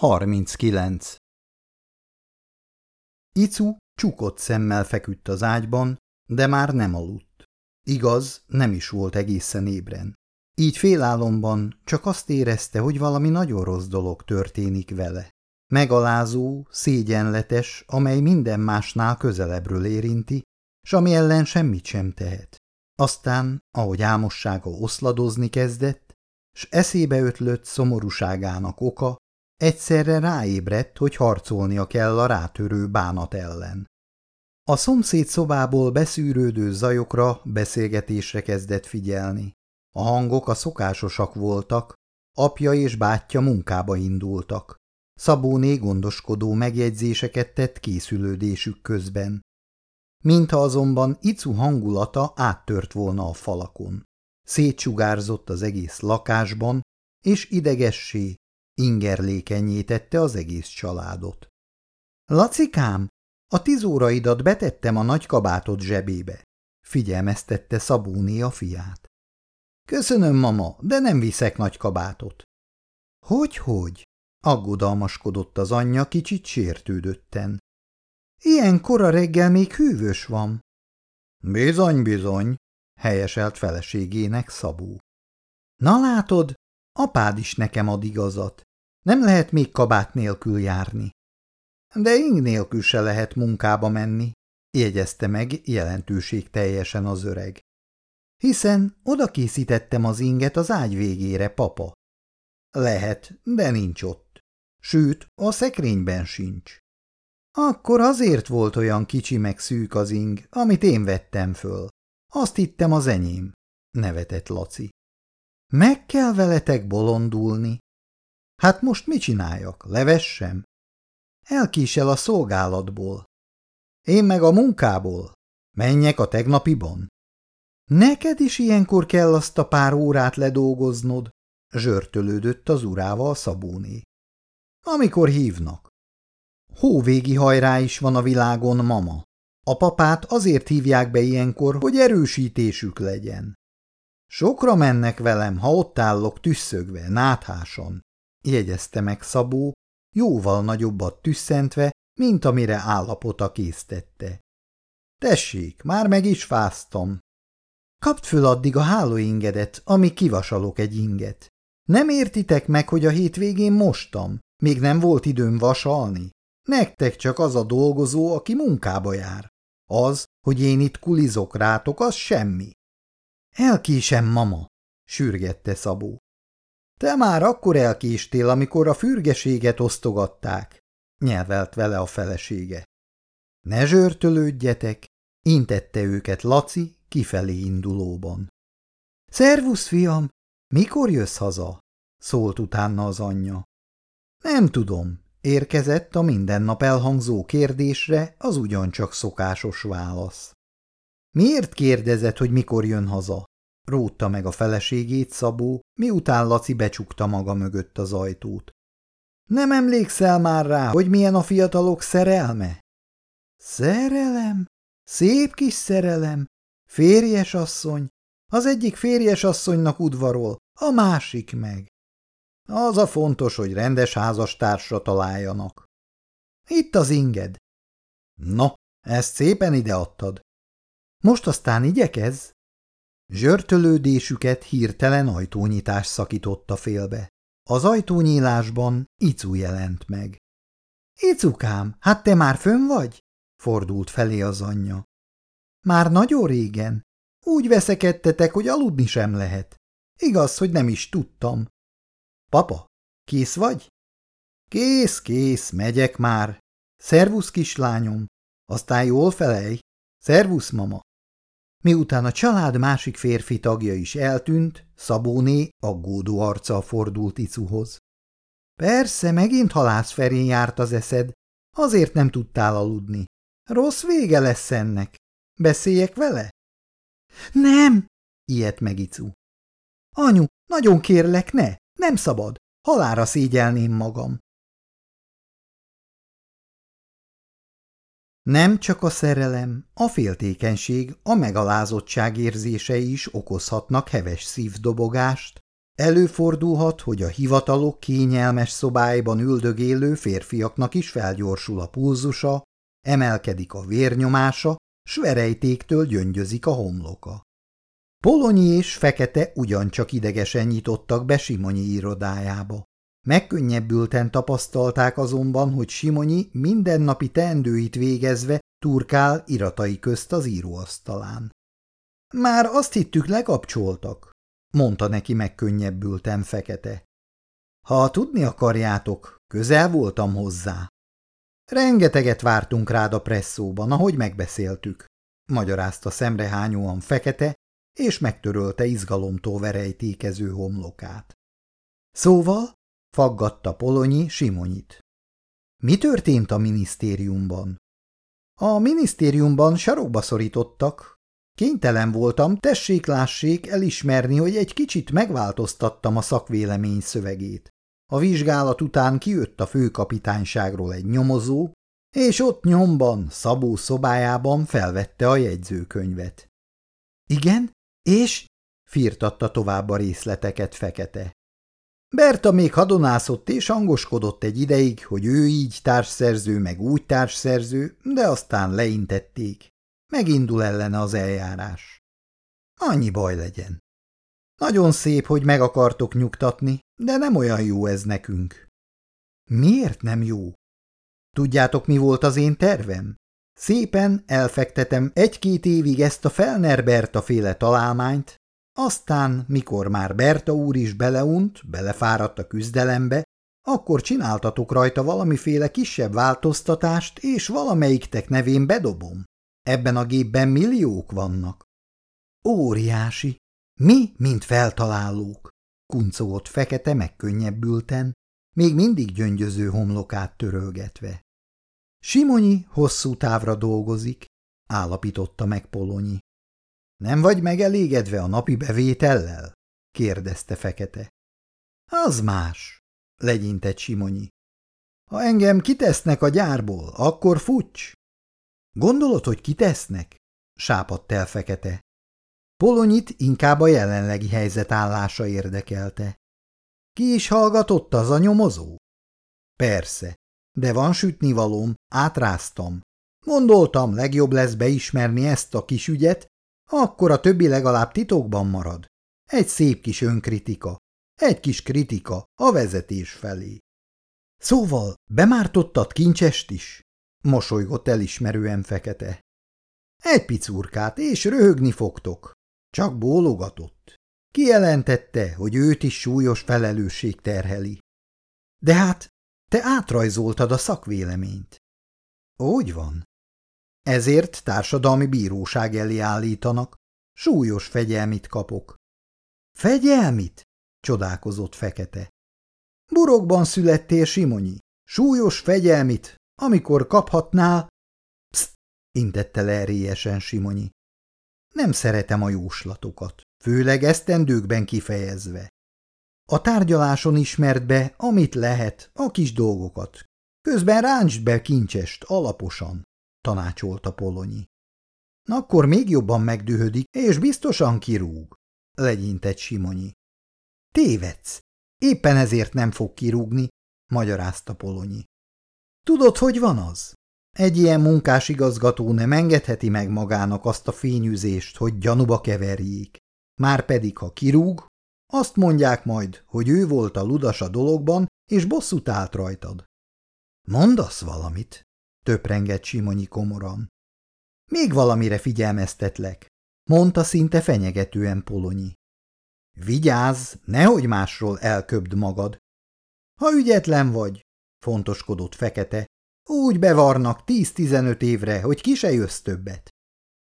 39. Icu csukott szemmel feküdt az ágyban, de már nem aludt. Igaz, nem is volt egészen ébren. Így félálomban csak azt érezte, hogy valami nagyon rossz dolog történik vele. Megalázó, szégyenletes, amely minden másnál közelebbről érinti, s ami ellen semmit sem tehet. Aztán, ahogy álmossága oszladozni kezdett, s eszébe ötlött szomorúságának oka, Egyszerre ráébredt, hogy harcolnia kell a rátörő bánat ellen. A szomszéd szobából beszűrődő zajokra, beszélgetésre kezdett figyelni. A hangok a szokásosak voltak, apja és bátyja munkába indultak. Szabóné gondoskodó megjegyzéseket tett készülődésük közben. Mintha azonban Icu hangulata áttört volna a falakon. Szétsugárzott az egész lakásban, és idegessé, Ingerlékenyé tette az egész családot. Lacikám, a tizóraidat betettem a nagy kabátot zsebébe, figyelmeztette Szabóné a fiát. Köszönöm, mama, de nem viszek nagy kabátot. Hogy-hogy? aggodalmaskodott az anyja kicsit sértődötten. Ilyen kora reggel még hűvös van. Bizony, bizony, helyeselt feleségének Szabó. Na látod, apád is nekem ad igazat. Nem lehet még kabát nélkül járni. De ing nélkül se lehet munkába menni, jegyezte meg jelentőség teljesen az öreg. Hiszen oda készítettem az inget az ágy végére, papa. Lehet, de nincs ott. Sőt, a szekrényben sincs. Akkor azért volt olyan kicsi meg szűk az ing, amit én vettem föl. Azt hittem az enyém, nevetett Laci. Meg kell veletek bolondulni, Hát most mit csináljak? Levessem? Elkísel a szolgálatból. Én meg a munkából. Menjek a tegnapiban. Neked is ilyenkor kell azt a pár órát ledolgoznod, zsörtölődött az urával Szabóné. Amikor hívnak. Hóvégi hajrá is van a világon, mama. A papát azért hívják be ilyenkor, hogy erősítésük legyen. Sokra mennek velem, ha ott állok tüsszögve, náthásan jegyezte meg Szabó, jóval nagyobbat tüsszentve, mint amire állapota késztette. Tessék, már meg is fáztam. Kapd föl addig a hálóingedet, amíg kivasalok egy inget. Nem értitek meg, hogy a hétvégén mostam, még nem volt időm vasalni? Nektek csak az a dolgozó, aki munkába jár. Az, hogy én itt kulizok rátok, az semmi. Elkésem, mama, sürgette Szabó. Te már akkor elkéstél, amikor a fürgeséget osztogatták, nyelvelt vele a felesége. Ne zsörtölődjetek, intette őket Laci kifelé indulóban. Szervusz, fiam, mikor jössz haza? szólt utána az anyja. Nem tudom, érkezett a minden nap elhangzó kérdésre az ugyancsak szokásos válasz. Miért kérdezed, hogy mikor jön haza? Rótta meg a feleségét Szabó, miután Laci becsukta maga mögött az ajtót. Nem emlékszel már rá, hogy milyen a fiatalok szerelme? Szerelem? Szép kis szerelem? Férjes asszony? Az egyik férjes asszonynak udvarol, a másik meg. Az a fontos, hogy rendes házastársra találjanak. Itt az inged. No, ezt szépen ideadtad. Most aztán igyekez? Zsörtölődésüket hirtelen ajtónyitás szakította félbe. Az ajtónyílásban Icu jelent meg. – Icukám, hát te már fönn vagy? – fordult felé az anyja. – Már nagyon régen. Úgy veszekedtetek, hogy aludni sem lehet. Igaz, hogy nem is tudtam. – Papa, kész vagy? – Kész, kész, megyek már. Szervusz, kislányom. Aztán jól felej. Szervusz, mama. Miután a család másik férfi tagja is eltűnt, Szabóné aggódó arccal fordult Icuhoz. Persze, megint halászferén járt az eszed, azért nem tudtál aludni. Rossz vége lesz ennek. Beszéljek vele? Nem, ilyet meg Icu. Anyu, nagyon kérlek, ne, nem szabad, halára szégyelném magam. Nem csak a szerelem, a féltékenység, a megalázottság érzései is okozhatnak heves szívdobogást, Előfordulhat, hogy a hivatalok kényelmes szobáiban üldögélő férfiaknak is felgyorsul a pulzusa, emelkedik a vérnyomása, s verejtéktől gyöngyözik a homloka. Polonyi és Fekete ugyancsak idegesen nyitottak be Simonyi irodájába. Megkönnyebbülten tapasztalták azonban, hogy Simonyi mindennapi teendőit végezve turkál iratai közt az íróasztalán. Már azt hittük lekapcsoltak, mondta neki megkönnyebbülten Fekete. Ha tudni akarjátok, közel voltam hozzá. Rengeteget vártunk rád a presszóban, ahogy megbeszéltük, magyarázta szemrehányóan Fekete, és megtörölte izgalomtól verejtékező homlokát. Szóval faggatta Polonyi Simonyit. Mi történt a minisztériumban? A minisztériumban sarokba szorítottak. Kénytelen voltam, tessék-lássék elismerni, hogy egy kicsit megváltoztattam a szakvélemény szövegét. A vizsgálat után kijött a főkapitányságról egy nyomozó, és ott nyomban, Szabó szobájában felvette a jegyzőkönyvet. Igen, és? firtatta tovább a részleteket fekete. Berta még hadonászott és angoskodott egy ideig, hogy ő így társszerző, meg úgy társszerző, de aztán leintették. Megindul ellene az eljárás. Annyi baj legyen. Nagyon szép, hogy meg akartok nyugtatni, de nem olyan jó ez nekünk. Miért nem jó? Tudjátok, mi volt az én tervem? Szépen elfektetem egy-két évig ezt a Felner Berta féle találmányt, aztán, mikor már Berta úr is beleunt, belefáradt a küzdelembe, akkor csináltatok rajta valamiféle kisebb változtatást, és valamelyiktek nevén bedobom. Ebben a gépben milliók vannak. Óriási! Mi, mint feltalálók? Kuncogott fekete megkönnyebbülten, még mindig gyöngyöző homlokát törölgetve. Simonyi hosszú távra dolgozik, állapította meg Polonyi. Nem vagy megelégedve a napi bevétellel? kérdezte Fekete. Az más, legyintett Simonyi. Ha engem kitesznek a gyárból, akkor fucs. Gondolod, hogy kitesznek? sápadt el Fekete. Polonyit inkább a jelenlegi helyzet állása érdekelte. Ki is hallgatott az a nyomozó? Persze, de van sütnivalóm, átráztam. Gondoltam, legjobb lesz beismerni ezt a kis ügyet, akkor a többi legalább titokban marad. Egy szép kis önkritika, egy kis kritika a vezetés felé. Szóval bemártottad kincsest is? Mosolygott elismerően fekete. Egy picurkát, és röhögni fogtok. Csak bólogatott. Kijelentette, hogy őt is súlyos felelősség terheli. De hát te átrajzoltad a szakvéleményt. Úgy van. Ezért társadalmi bíróság elé állítanak. Súlyos fegyelmit kapok. Fegyelmit? csodálkozott fekete. Burokban születtél, Simonyi. Súlyos fegyelmit, amikor kaphatnál... Pszt! intette le erélyesen Simonyi. Nem szeretem a jóslatokat, főleg esztendőkben kifejezve. A tárgyaláson ismert be, amit lehet, a kis dolgokat. Közben ráncsd be kincsest, alaposan, tanácsolta Polonyi. Akkor még jobban megdühödik, és biztosan kirúg, legyintett Simonyi. Tévedsz, éppen ezért nem fog kirúgni, magyarázta Polonyi. Tudod, hogy van az? Egy ilyen munkás igazgató nem engedheti meg magának azt a fényűzést, hogy gyanúba keverjék. Márpedig, ha kirúg, azt mondják majd, hogy ő volt a ludas a dologban, és bosszút állt rajtad. Mondasz valamit? Töprengett Simonyi komoran. Még valamire figyelmeztetlek, mondta szinte fenyegetően Polonyi. Vigyázz, nehogy másról elköbd magad. Ha ügyetlen vagy, fontoskodott fekete, úgy bevarnak tíz-tizenöt évre, hogy ki se jössz többet.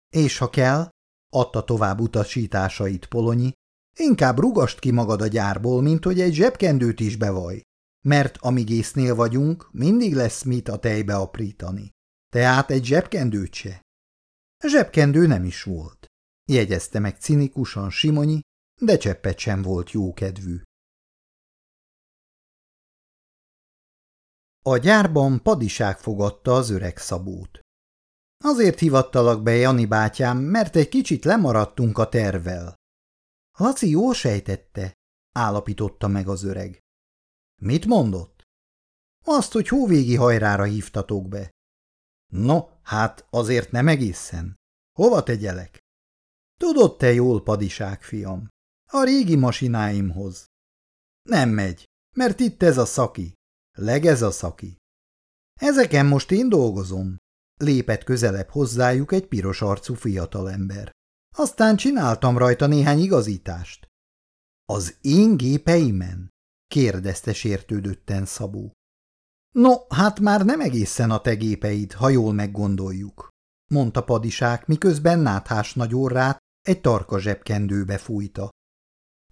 És ha kell, adta tovább utasításait Polonyi, inkább rugast ki magad a gyárból, mint hogy egy zsebkendőt is bevaj, mert amíg észnél vagyunk, mindig lesz mit a tejbe aprítani. Tehát egy zsebkendőt se. Zsebkendő nem is volt, jegyezte meg cinikusan Simonyi, de cseppet sem volt jókedvű. A gyárban padiság fogadta az öreg szabót. Azért hivattalak be, Jani bátyám, mert egy kicsit lemaradtunk a tervvel. Laci jól sejtette, állapította meg az öreg. Mit mondott? Azt, hogy hóvégi hajrára hívtatok be. No, hát azért nem egészen. Hova tegyelek? Tudod te jól, padiság, fiam. A régi masináimhoz. Nem megy, mert itt ez a szaki. Legez a szaki. Ezeken most én dolgozom. Lépett közelebb hozzájuk egy piros arcú fiatalember. Aztán csináltam rajta néhány igazítást. Az én gépeimen? Kérdezte sértődötten Szabó. No, hát már nem egészen a te gépeid, ha jól meggondoljuk, mondta padisák, miközben náthás nagy orrát egy tarka zsebkendőbe fújta.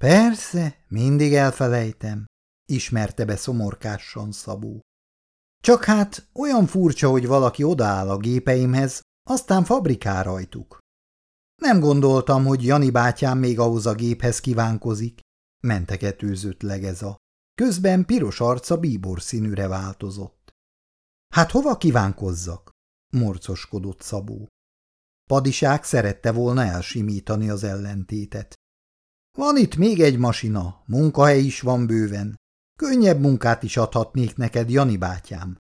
Persze, mindig elfelejtem, ismerte be szomorkássan Szabó. Csak hát olyan furcsa, hogy valaki odaáll a gépeimhez, aztán fabrikál rajtuk. Nem gondoltam, hogy Jani bátyám még ahhoz a géphez kívánkozik, menteketőzött legeza. Közben piros arca bíbor színűre változott. Hát hova kívánkozzak? morcoskodott Szabó. Padiság szerette volna elsimítani az ellentétet. Van itt még egy masina, munkahely is van bőven. Könnyebb munkát is adhatnék neked, Jani bátyám.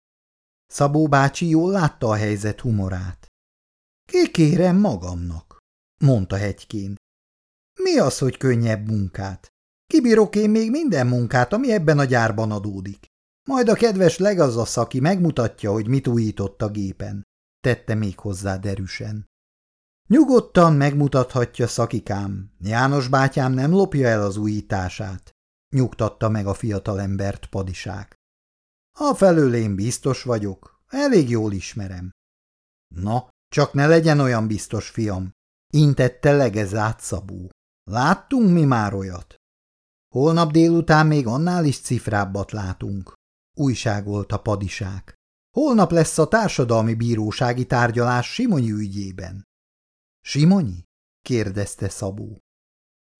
Szabó bácsi jól látta a helyzet humorát. Kikérem magamnak, mondta hegykén. Mi az, hogy könnyebb munkát? Kibírok én még minden munkát, ami ebben a gyárban adódik. Majd a kedves szaki megmutatja, hogy mit újított a gépen, tette még hozzá derűsen. Nyugodtan megmutathatja szakikám, János bátyám nem lopja el az újítását, nyugtatta meg a fiatalembert padisák. A felől én biztos vagyok, elég jól ismerem. Na, csak ne legyen olyan biztos, fiam, intette Szabó. Láttunk mi már olyat? Holnap délután még annál is cifrábbat látunk, újságolt a padisák. Holnap lesz a társadalmi bírósági tárgyalás Simonyi ügyében. Simonyi? kérdezte Szabó.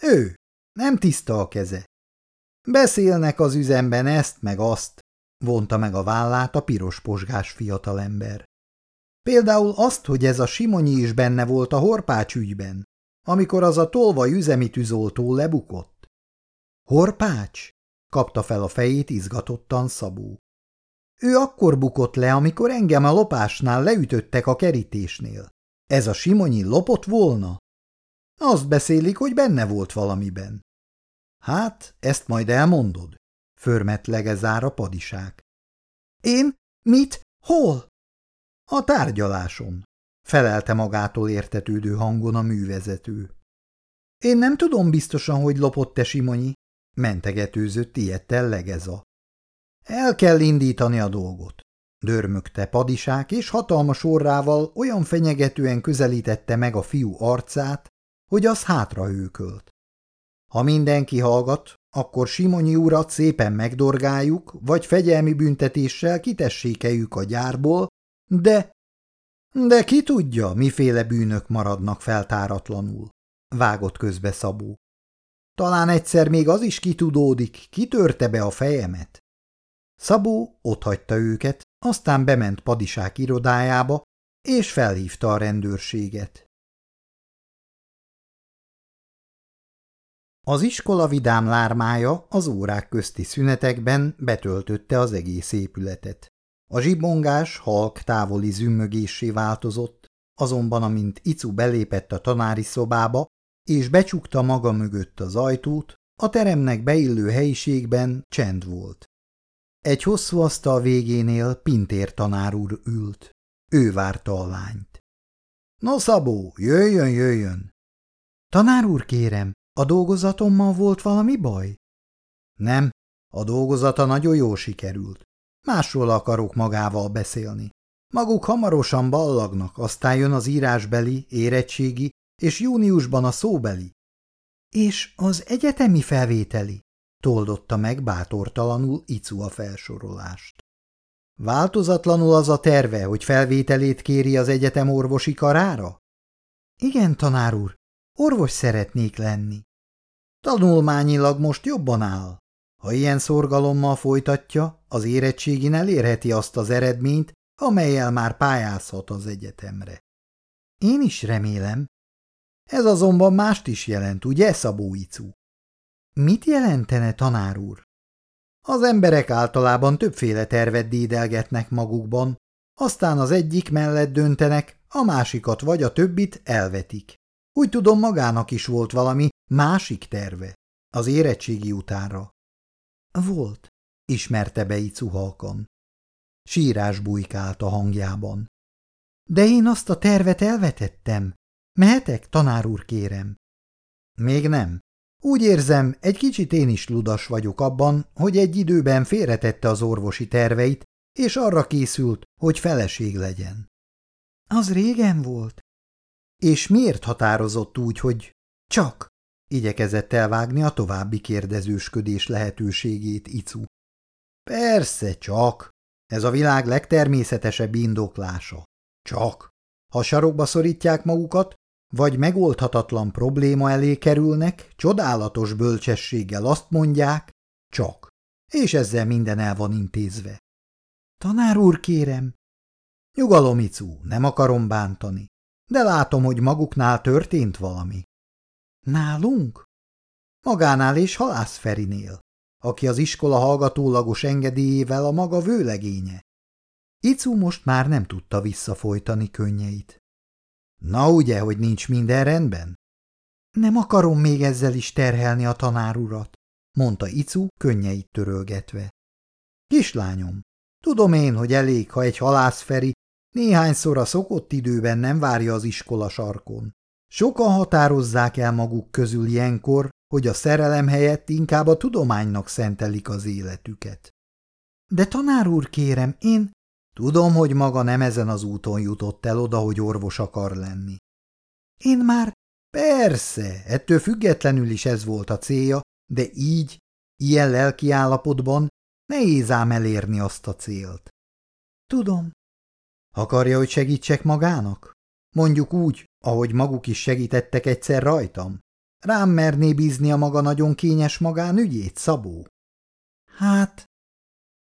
Ő, nem tiszta a keze. Beszélnek az üzemben ezt meg azt, vonta meg a vállát a piros posgás fiatalember. Például azt, hogy ez a Simonyi is benne volt a horpács ügyben, amikor az a tolvaj üzemi tűzoltó lebukott. Horpács? kapta fel a fejét izgatottan Szabó. Ő akkor bukott le, amikor engem a lopásnál leütöttek a kerítésnél. Ez a Simonyi lopott volna? Azt beszélik, hogy benne volt valamiben. Hát, ezt majd elmondod, förmet legezár a padisák. Én? Mit? Hol? A tárgyaláson, felelte magától értetődő hangon a művezető. Én nem tudom biztosan, hogy lopott-e Simonyi, mentegetőzött ilyettel legeza. El kell indítani a dolgot. Dörmögte padisák, és hatalmas orrával olyan fenyegetően közelítette meg a fiú arcát, hogy az hátra hőkölt. Ha mindenki hallgat, akkor Simonyi urat szépen megdorgáljuk, vagy fegyelmi büntetéssel kitessékeljük a gyárból, de... De ki tudja, miféle bűnök maradnak feltáratlanul, vágott közbe Szabó. Talán egyszer még az is kitudódik, kitörte be a fejemet. Szabó otthagyta őket, aztán bement padisák irodájába, és felhívta a rendőrséget. Az iskola vidám lármája az órák közti szünetekben betöltötte az egész épületet. A zsibongás halk távoli zümmögésé változott, azonban amint Icu belépett a tanári szobába, és becsukta maga mögött az ajtót, a teremnek beillő helyiségben csend volt. Egy hosszú asztal végénél Pintér tanár úr ült. Ő várta a lányt. – No, Szabó, jöjjön, jöjjön! – Tanár úr, kérem, a dolgozatommal volt valami baj? – Nem, a dolgozata nagyon jól sikerült. Másról akarok magával beszélni. Maguk hamarosan ballagnak, aztán jön az írásbeli, érettségi, és júniusban a szóbeli. És az egyetemi felvételi? toldotta meg bátortalanul Icu a felsorolást. Változatlanul az a terve, hogy felvételét kéri az egyetem orvosi karára? Igen, tanár úr, orvos szeretnék lenni. Tanulmányilag most jobban áll. Ha ilyen szorgalommal folytatja, az érettségin elérheti azt az eredményt, amelyel már pályázhat az egyetemre. Én is remélem. Ez azonban mást is jelent, ugye, Szabó? Mit jelentene, tanár úr? Az emberek általában többféle tervet dédelgetnek magukban, aztán az egyik mellett döntenek, a másikat vagy a többit elvetik. Úgy tudom, magának is volt valami másik terve, az érettségi utánra. Volt, ismerte be Icu halkan. Sírás bujkált a hangjában. De én azt a tervet elvetettem. Mehetek, tanár úr, kérem? Még nem. Úgy érzem, egy kicsit én is ludas vagyok abban, hogy egy időben félretette az orvosi terveit, és arra készült, hogy feleség legyen. Az régen volt. És miért határozott úgy, hogy csak? Igyekezett elvágni a további kérdezősködés lehetőségét Icu. Persze, csak. Ez a világ legtermészetesebb indoklása. Csak. Ha sarokba szorítják magukat, vagy megoldhatatlan probléma elé kerülnek, csodálatos bölcsességgel azt mondják, csak. És ezzel minden el van intézve. Tanár úr, kérem. Nyugalom, Icu, nem akarom bántani, de látom, hogy maguknál történt valami. Nálunk? Magánál és Halász Ferinél, aki az iskola hallgatólagos engedélyével a maga vőlegénye. Icu most már nem tudta visszafolytani könnyeit. Na ugye, hogy nincs minden rendben? Nem akarom még ezzel is terhelni a tanárurat, mondta Icu könnyeit törölgetve. Kislányom, tudom én, hogy elég, ha egy halászferi néhányszor a szokott időben nem várja az iskola sarkon. Sokan határozzák el maguk közül ilyenkor, hogy a szerelem helyett inkább a tudománynak szentelik az életüket. De tanár úr, kérem, én Tudom, hogy maga nem ezen az úton jutott el oda, hogy orvos akar lenni. Én már persze, ettől függetlenül is ez volt a célja, de így, ilyen lelki állapotban nehéz ám elérni azt a célt. Tudom. Akarja, hogy segítsek magának? Mondjuk úgy, ahogy maguk is segítettek egyszer rajtam? Rám merné bízni a maga nagyon kényes magánügyét, Szabó? Hát,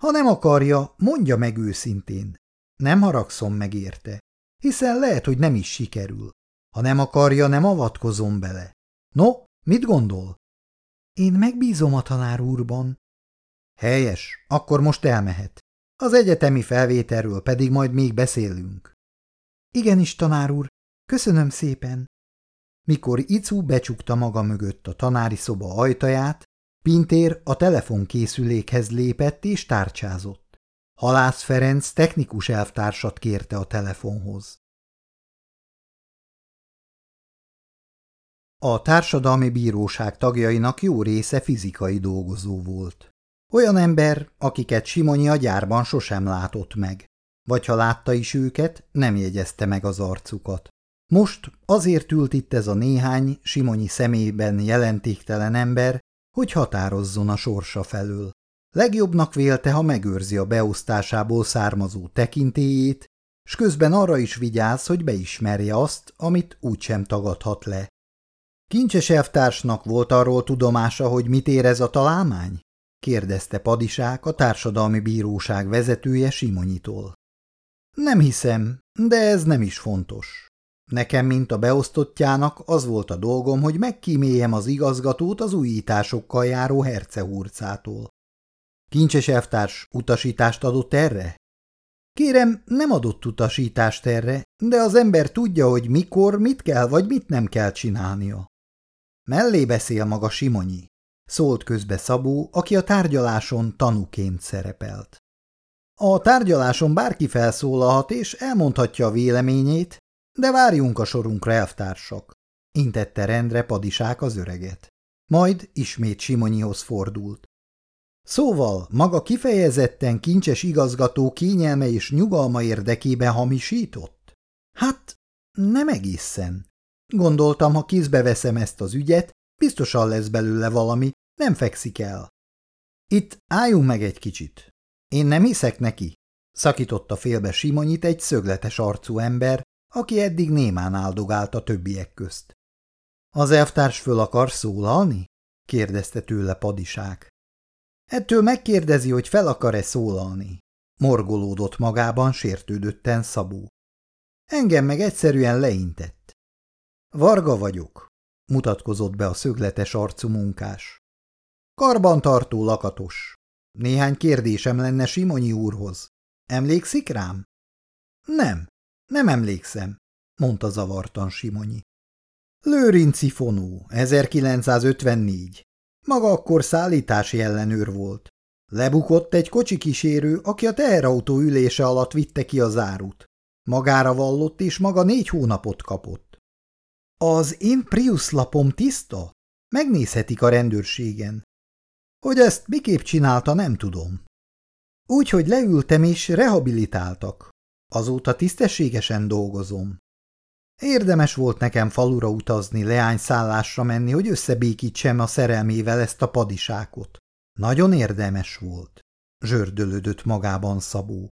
ha nem akarja, mondja meg őszintén. Nem haragszom meg érte, hiszen lehet, hogy nem is sikerül. Ha nem akarja, nem avatkozom bele. No, mit gondol? Én megbízom a tanár úrban. Helyes, akkor most elmehet. Az egyetemi felvételről pedig majd még beszélünk. Igenis, tanár úr, köszönöm szépen. Mikor Icu becsukta maga mögött a tanári szoba ajtaját, Pintér a telefonkészülékhez lépett és tárcsázott. Halász Ferenc technikus elvtársat kérte a telefonhoz. A társadalmi bíróság tagjainak jó része fizikai dolgozó volt. Olyan ember, akiket Simonyi a gyárban sosem látott meg, vagy ha látta is őket, nem jegyezte meg az arcukat. Most azért ült itt ez a néhány Simonyi szemében jelentéktelen ember, hogy határozzon a sorsa felől. Legjobbnak vélte, ha megőrzi a beosztásából származó tekintélyét, s közben arra is vigyáz, hogy beismerje azt, amit úgysem tagadhat le. Kincses elvtársnak volt arról tudomása, hogy mit érez a találmány? kérdezte Padisák a társadalmi bíróság vezetője Simonyitól. Nem hiszem, de ez nem is fontos. Nekem, mint a beosztottjának, az volt a dolgom, hogy megkíméljem az igazgatót az újításokkal járó hercehurcától. Kincses elvtárs utasítást adott erre? Kérem, nem adott utasítást erre, de az ember tudja, hogy mikor, mit kell vagy mit nem kell csinálnia. Mellé beszél maga Simonyi, szólt közbe Szabó, aki a tárgyaláson tanúként szerepelt. A tárgyaláson bárki felszólalhat és elmondhatja a véleményét, de várjunk a sorunkra, elvtársak, intette rendre padisák az öreget. Majd ismét Simonyihoz fordult. Szóval maga kifejezetten kincses igazgató kényelme és nyugalma érdekében hamisított? Hát, nem egészen. Gondoltam, ha kézbe veszem ezt az ügyet, biztosan lesz belőle valami, nem fekszik el. Itt álljunk meg egy kicsit. Én nem hiszek neki, szakította félbe Simonyit egy szögletes arcú ember, aki eddig némán áldogált a többiek közt. Az elvtárs föl akar szólalni? kérdezte tőle padisák. Ettől megkérdezi, hogy fel akar-e szólalni. Morgolódott magában sértődötten Szabó. Engem meg egyszerűen leintett. Varga vagyok, mutatkozott be a szögletes arcú munkás. Karbantartó lakatos. Néhány kérdésem lenne Simonyi úrhoz. Emlékszik rám? Nem, nem emlékszem, mondta zavartan Simonyi. Lőrinci Fonó, 1954. Maga akkor szállítási ellenőr volt. Lebukott egy kocsikísérő, aki a teherautó ülése alatt vitte ki a zárut. Magára vallott, és maga négy hónapot kapott. Az én Prius lapom tiszta? Megnézhetik a rendőrségen. Hogy ezt miképp csinálta, nem tudom. Úgy, hogy leültem és rehabilitáltak. Azóta tisztességesen dolgozom. Érdemes volt nekem falura utazni, leányszállásra menni, hogy összebékítsem a szerelmével ezt a padisákot. Nagyon érdemes volt, zsördölődött magában Szabó.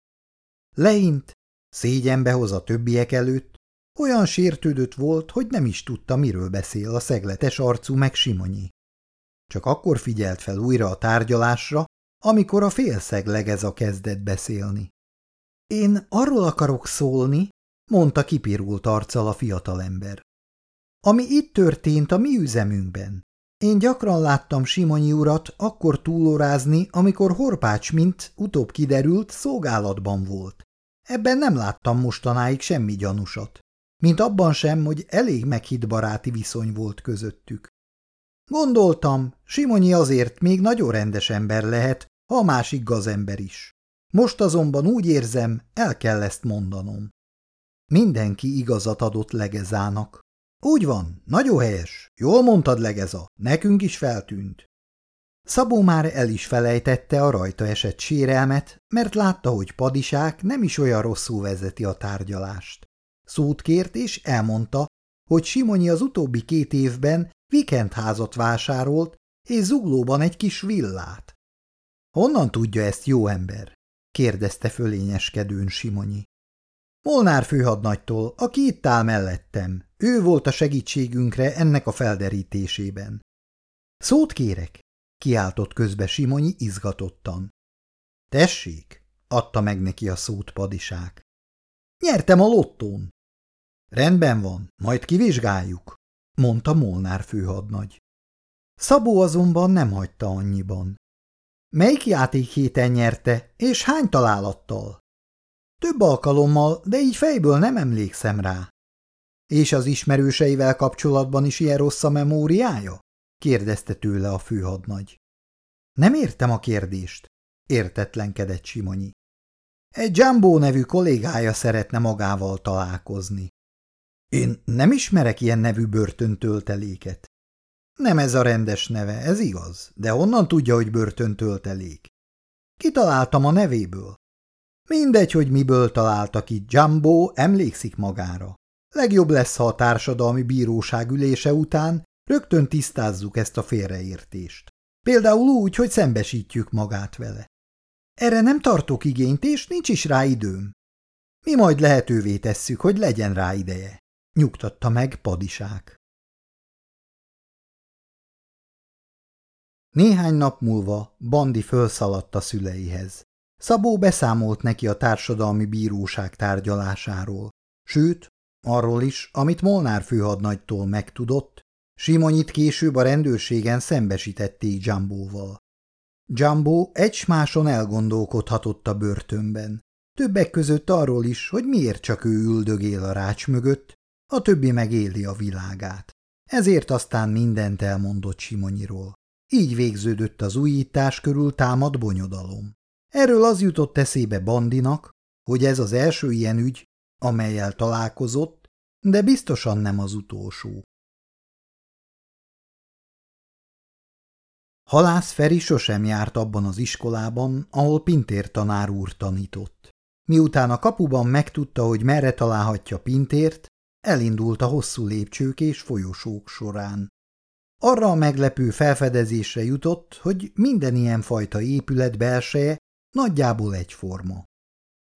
Leint, szégyenbe hoz a többiek előtt, olyan sértődött volt, hogy nem is tudta, miről beszél a szegletes arcú meg Simonyi. Csak akkor figyelt fel újra a tárgyalásra, amikor a félszeg legeza kezdett beszélni. Én arról akarok szólni, mondta kipirult arccal a fiatalember. Ami itt történt a mi üzemünkben. Én gyakran láttam Simonyi urat akkor túlórázni, amikor Horpács, mint utóbb kiderült, szolgálatban volt. Ebben nem láttam mostanáig semmi gyanúsat, mint abban sem, hogy elég meghitt baráti viszony volt közöttük. Gondoltam, Simonyi azért még nagyon rendes ember lehet, ha a másik gazember is. Most azonban úgy érzem, el kell ezt mondanom. Mindenki igazat adott Legezának. Úgy van, nagyon helyes. Jól mondtad, Legeza, nekünk is feltűnt. Szabó már el is felejtette a rajta esett sérelmet, mert látta, hogy padisák nem is olyan rosszul vezeti a tárgyalást. Szót kért és elmondta, hogy Simonyi az utóbbi két évben vikendházat vásárolt, és zuglóban egy kis villát. Honnan tudja ezt jó ember? Kérdezte fölényeskedőn Simonyi. Molnár főhadnagytól, aki itt áll mellettem. Ő volt a segítségünkre ennek a felderítésében. Szót kérek, kiáltott közbe Simonyi izgatottan. Tessék, adta meg neki a szót padisák. Nyertem a lottón. Rendben van, majd kivizsgáljuk, mondta Molnár főhadnagy. Szabó azonban nem hagyta annyiban. Melyik játék héten nyerte, és hány találattal? Több alkalommal, de így fejből nem emlékszem rá. És az ismerőseivel kapcsolatban is ilyen rossz a memóriája? kérdezte tőle a főhadnagy. Nem értem a kérdést, értetlenkedett Simonyi. Egy Jumbo nevű kollégája szeretne magával találkozni. Én nem ismerek ilyen nevű börtöntölteléket. Nem ez a rendes neve, ez igaz, de honnan tudja, hogy börtöntöltelék? Kitaláltam a nevéből. Mindegy, hogy miből találta ki, Jumbo emlékszik magára. Legjobb lesz, ha a társadalmi bíróság ülése után rögtön tisztázzuk ezt a félreértést. Például úgy, hogy szembesítjük magát vele. Erre nem tartok igényt, és nincs is rá időm. Mi majd lehetővé tesszük, hogy legyen rá ideje, nyugtatta meg padisák. Néhány nap múlva Bandi fölszaladt a szüleihez. Szabó beszámolt neki a társadalmi bíróság tárgyalásáról, sőt, arról is, amit Molnár főhadnagytól megtudott, Simonyit később a rendőrségen szembesítették Jambóval. Jumbo egymáson elgondolkodhatott a börtönben. Többek között arról is, hogy miért csak ő üldögél a rács mögött, a többi megéli a világát. Ezért aztán mindent elmondott Simonyiról. Így végződött az újítás körül támad bonyodalom. Erről az jutott eszébe Bandinak, hogy ez az első ilyen ügy, amelyel találkozott, de biztosan nem az utolsó. Halász Feri sosem járt abban az iskolában, ahol Pintér tanár úr tanított. Miután a kapuban megtudta, hogy merre találhatja Pintért, elindult a hosszú lépcsők és folyosók során. Arra a meglepő felfedezésre jutott, hogy minden ilyen fajta épület belseje nagyjából egyforma.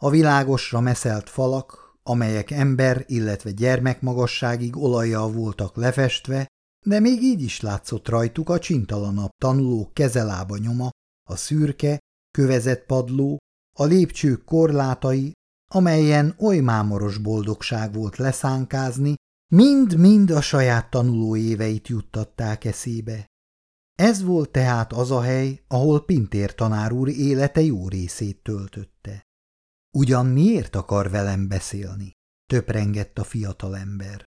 A világosra meszelt falak, amelyek ember, illetve gyermek magasságig olajjal voltak lefestve, de még így is látszott rajtuk a csintalanabb tanulók kezelába nyoma, a szürke, kövezett padló, a lépcsők korlátai, amelyen oly mámoros boldogság volt leszánkázni, mind-mind a saját tanuló éveit juttatták eszébe. Ez volt tehát az a hely, ahol Pintér tanár úr élete jó részét töltötte. Ugyan miért akar velem beszélni? Töprengett a fiatalember.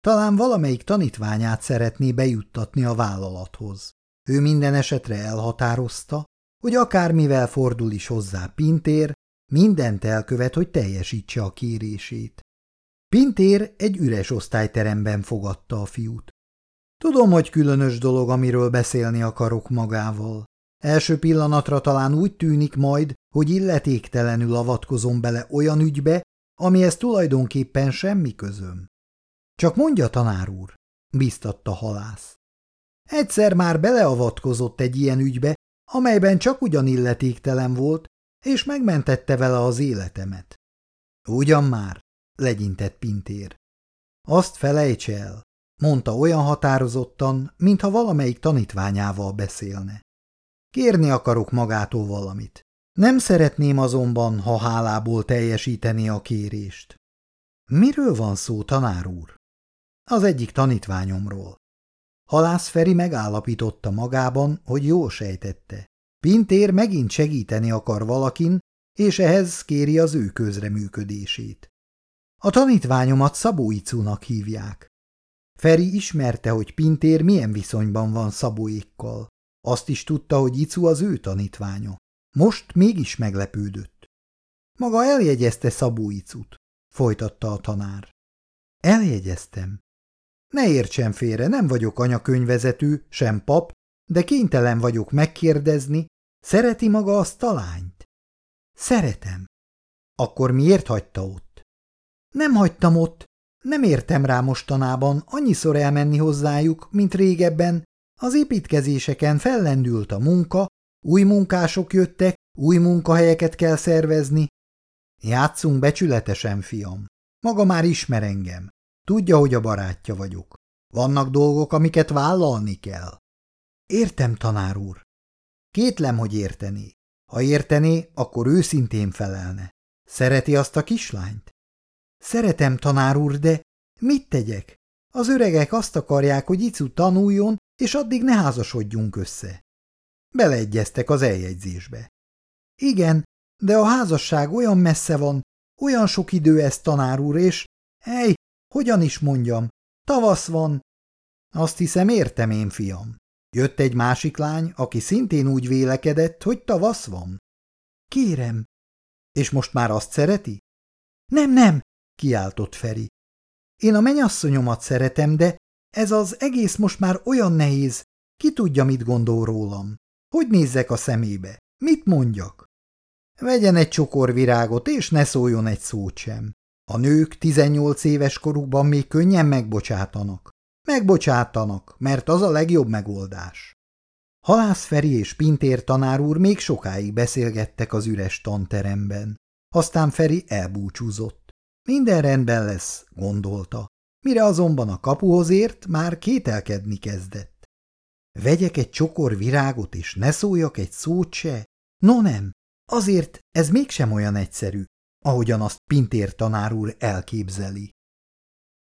Talán valamelyik tanítványát szeretné bejuttatni a vállalathoz. Ő minden esetre elhatározta, hogy akármivel fordul is hozzá Pintér, mindent elkövet, hogy teljesítse a kérését. Pintér egy üres osztályteremben fogadta a fiút. Tudom, hogy különös dolog, amiről beszélni akarok magával. Első pillanatra talán úgy tűnik majd, hogy illetéktelenül avatkozom bele olyan ügybe, amihez tulajdonképpen semmi közöm. Csak mondja, tanár úr, biztatta halász. Egyszer már beleavatkozott egy ilyen ügybe, amelyben csak ugyan illetéktelen volt, és megmentette vele az életemet. Ugyan már, legyintett Pintér. Azt felejts el, mondta olyan határozottan, mintha valamelyik tanítványával beszélne. Kérni akarok magától valamit. Nem szeretném azonban, ha hálából teljesíteni a kérést. Miről van szó, tanár úr? Az egyik tanítványomról. Halász Feri megállapította magában, hogy jól sejtette. Pintér megint segíteni akar valakin, és ehhez kéri az ő közreműködését. A tanítványomat Szabó Icúnak hívják. Feri ismerte, hogy Pintér milyen viszonyban van Szabóékkal. Azt is tudta, hogy Icu az ő tanítványa. Most mégis meglepődött. Maga eljegyezte Szabó Icut, folytatta a tanár. Eljegyeztem. Ne értsen félre, nem vagyok anyakönyvezető, sem pap, de kénytelen vagyok megkérdezni, szereti maga azt a lányt? Szeretem. Akkor miért hagyta ott? Nem hagytam ott, nem értem rá mostanában annyiszor elmenni hozzájuk, mint régebben, az építkezéseken fellendült a munka, új munkások jöttek, új munkahelyeket kell szervezni. Játszunk becsületesen, fiam. Maga már ismer engem. Tudja, hogy a barátja vagyok. Vannak dolgok, amiket vállalni kell. Értem, tanár úr. Kétlem, hogy értené. Ha értené, akkor őszintén felelne. Szereti azt a kislányt? Szeretem, tanár úr, de mit tegyek? Az öregek azt akarják, hogy Icu tanuljon, és addig ne házasodjunk össze. Beleegyeztek az eljegyzésbe. Igen, de a házasság olyan messze van, olyan sok idő ez, tanár úr, és, hely, hogyan is mondjam, tavasz van. Azt hiszem, értem én, fiam. Jött egy másik lány, aki szintén úgy vélekedett, hogy tavasz van. Kérem. És most már azt szereti? Nem, nem, kiáltott Feri. Én a menyasszonyomat szeretem, de ez az egész most már olyan nehéz. Ki tudja, mit gondol rólam? Hogy nézzek a szemébe? Mit mondjak? Vegyen egy csokor virágot, és ne szóljon egy szót sem. A nők 18 éves korukban még könnyen megbocsátanak. Megbocsátanak, mert az a legjobb megoldás. Halász Feri és Pintér tanár úr még sokáig beszélgettek az üres tanteremben. Aztán Feri elbúcsúzott. Minden rendben lesz, gondolta. Mire azonban a kapuhoz ért, már kételkedni kezdett. Vegyek egy csokor virágot, és ne szóljak egy szót se? No nem, azért ez mégsem olyan egyszerű, ahogyan azt Pintér tanár úr elképzeli.